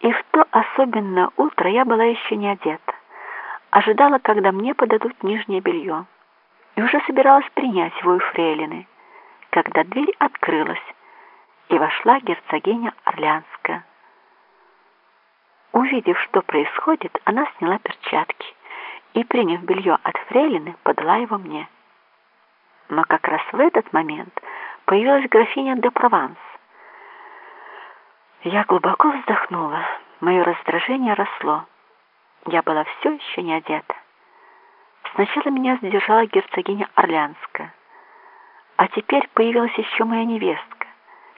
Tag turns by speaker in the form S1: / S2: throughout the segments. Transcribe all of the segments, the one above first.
S1: И в то особенное утро я была еще не одета. Ожидала, когда мне подадут нижнее белье. И уже собиралась принять его у фрейлины, когда дверь открылась, и вошла герцогиня Орлянская. Увидев, что происходит, она сняла перчатки и, приняв белье от фрейлины, подала его мне. Но как раз в этот момент появилась графиня де Прованс. Я глубоко вздохнула. Мое раздражение росло. Я была все еще не одета. Сначала меня сдержала герцогиня Орлянская, а теперь появилась еще моя невестка,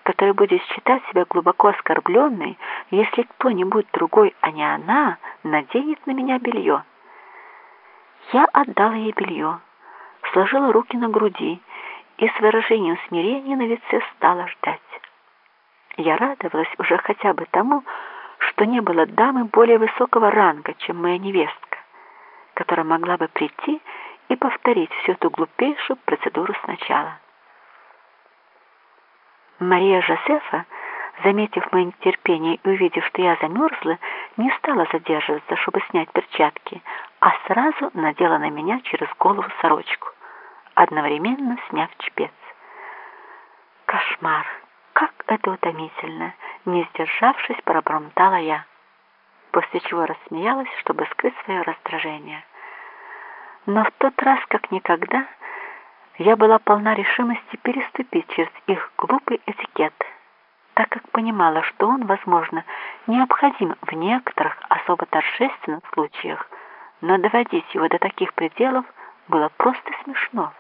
S1: которая будет считать себя глубоко оскорбленной, если кто-нибудь другой, а не она, наденет на меня белье. Я отдала ей белье, сложила руки на груди и с выражением смирения на лице стала ждать. Я радовалась уже хотя бы тому, что не было дамы более высокого ранга, чем моя невестка, которая могла бы прийти и повторить всю эту глупейшую процедуру сначала. Мария Жозефа, заметив мое нетерпение и увидев, что я замерзла, не стала задерживаться, чтобы снять перчатки, а сразу надела на меня через голову сорочку, одновременно сняв чепец. Кошмар! Это утомительно! Не сдержавшись, пробормотала я, после чего рассмеялась, чтобы скрыть свое раздражение. Но в тот раз, как никогда, я была полна решимости переступить через их глупый этикет, так как понимала, что он, возможно, необходим в некоторых особо торжественных случаях, но доводить его до таких пределов было просто смешно.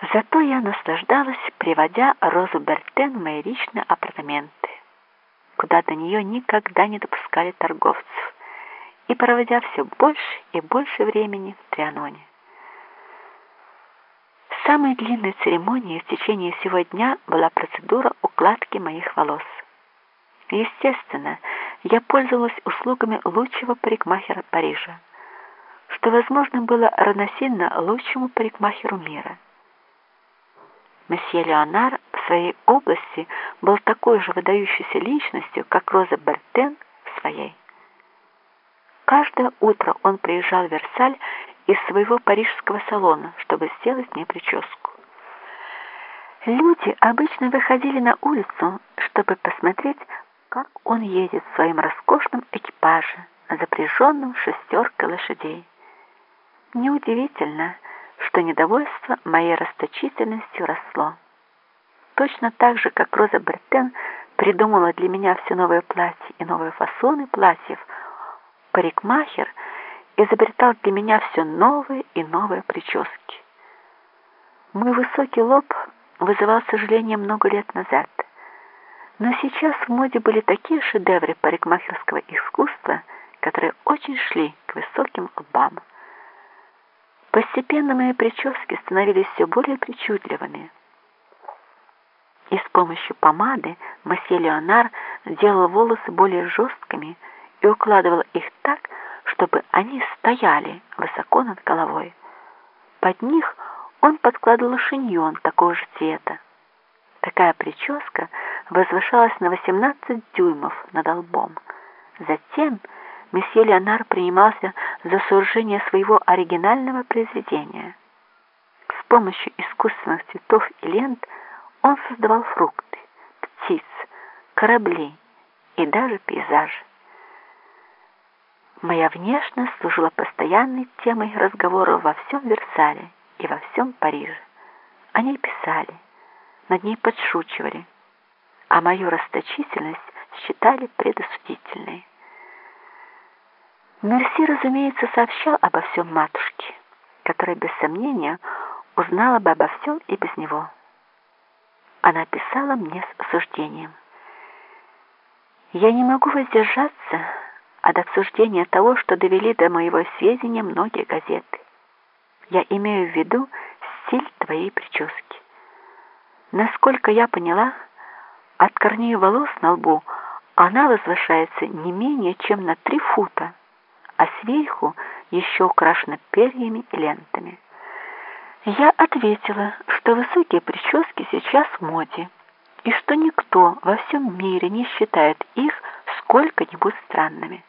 S1: Зато я наслаждалась, приводя Розу Бертен в мои личные апартаменты, куда до нее никогда не допускали торговцев, и проводя все больше и больше времени в Трианоне. Самой длинной церемонией в течение всего дня была процедура укладки моих волос. Естественно, я пользовалась услугами лучшего парикмахера Парижа, что, возможно, было равносильно лучшему парикмахеру мира – Месье Леонар в своей области был такой же выдающейся личностью, как Роза Бертен в своей. Каждое утро он приезжал в Версаль из своего парижского салона, чтобы сделать мне прическу. Люди обычно выходили на улицу, чтобы посмотреть, как он едет в своем роскошном экипаже, запряженном шестеркой лошадей. Неудивительно, что недовольство моей расточительностью росло. Точно так же, как Роза Бертен придумала для меня все новые платья и новые фасоны платьев, парикмахер изобретал для меня все новые и новые прически. Мой высокий лоб вызывал сожаление много лет назад, но сейчас в моде были такие шедевры парикмахерского искусства, которые очень шли к высоким лбам. Постепенно мои прически становились все более причудливыми. И с помощью помады месье Леонар делал волосы более жесткими и укладывал их так, чтобы они стояли высоко над головой. Под них он подкладывал шиньон такого же цвета. Такая прическа возвышалась на 18 дюймов над лбом. Затем месье Леонар принимался за сооружение своего оригинального произведения. С помощью искусственных цветов и лент он создавал фрукты, птиц, корабли и даже пейзажи. Моя внешность служила постоянной темой разговоров во всем Версале и во всем Париже. Они писали, над ней подшучивали, а мою расточительность считали предосудительной. Мерси, разумеется, сообщал обо всем матушке, которая, без сомнения, узнала бы обо всем и без него. Она писала мне с осуждением. «Я не могу воздержаться от обсуждения того, что довели до моего сведения многие газеты. Я имею в виду стиль твоей прически. Насколько я поняла, от корней волос на лбу она возвышается не менее чем на три фута, а сверху еще украшена перьями и лентами. Я ответила, что высокие прически сейчас в моде, и что никто во всем мире не считает их сколько-нибудь странными.